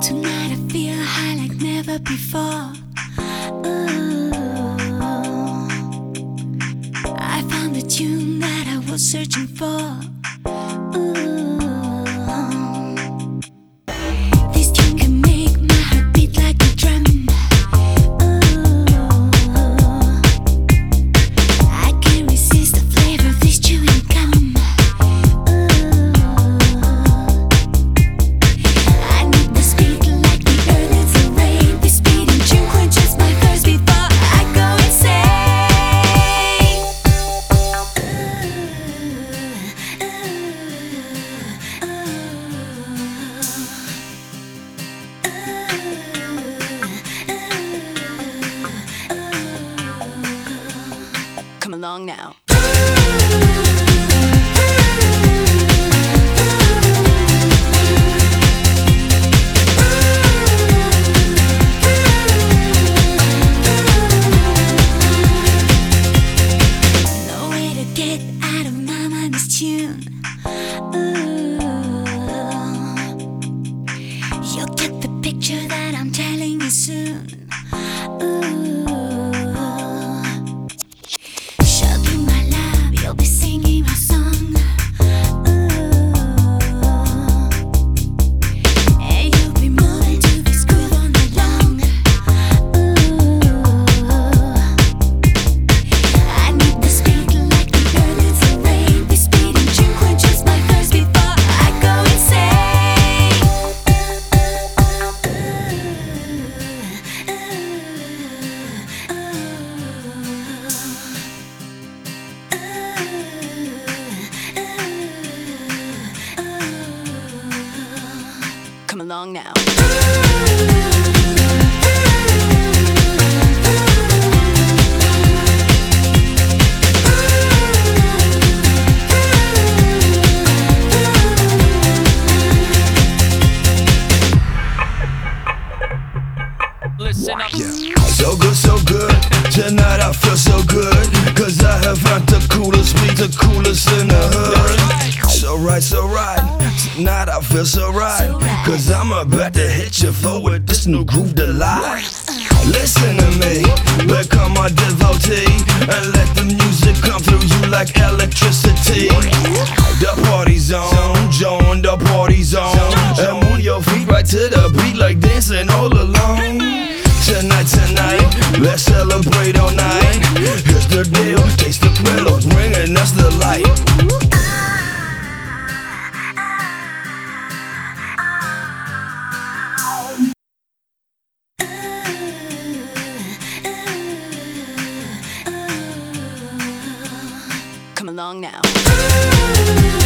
Tonight I feel high like never before. Ooh. I found the tune that I was searching for. Tune. Ooh. You'll get the picture that I'm telling So good, so good. Tonight I feel so good. Cause I have had the coolest, be the coolest in the hood. So right, so right. I feel so right. Cause I'm about to hit your floor with this new groove delight. Listen to me, become my devotee. And let the music come through you like electricity. The party's on, join the party's on. And move your feet right to the beat like dancing all along now.